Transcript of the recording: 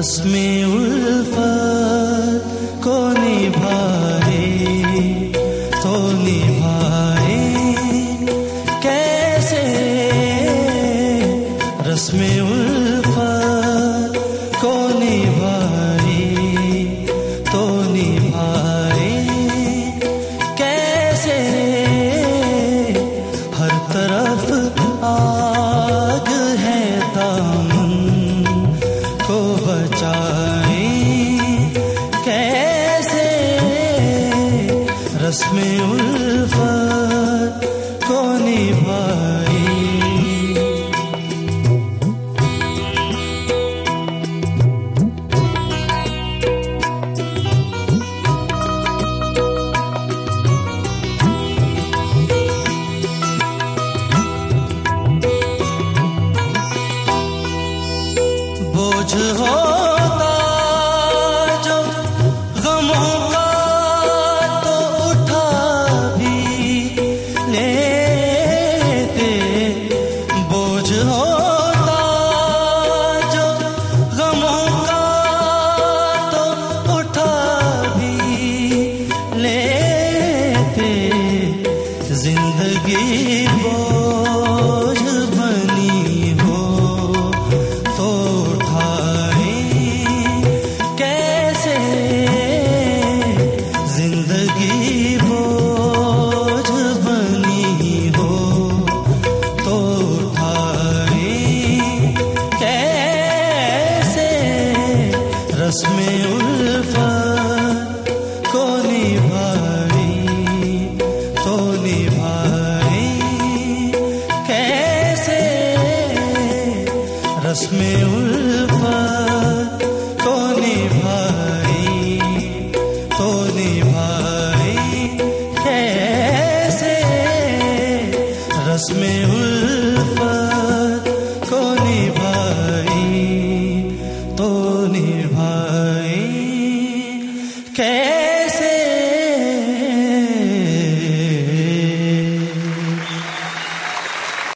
रस्म उल्फत को निभाए तो निभाए। कैसे रस्मे उल्फत रस्म उल्फत को निभाए बोझ हो ज़िंदगी बोझ बनी तो कैसे? ज़िंदगी तो कैसे? रस्में उसमें उल्फा तो निभाई तो निभाई कैसे? रस्म उल्फा को निभाई तो निभाई कैसे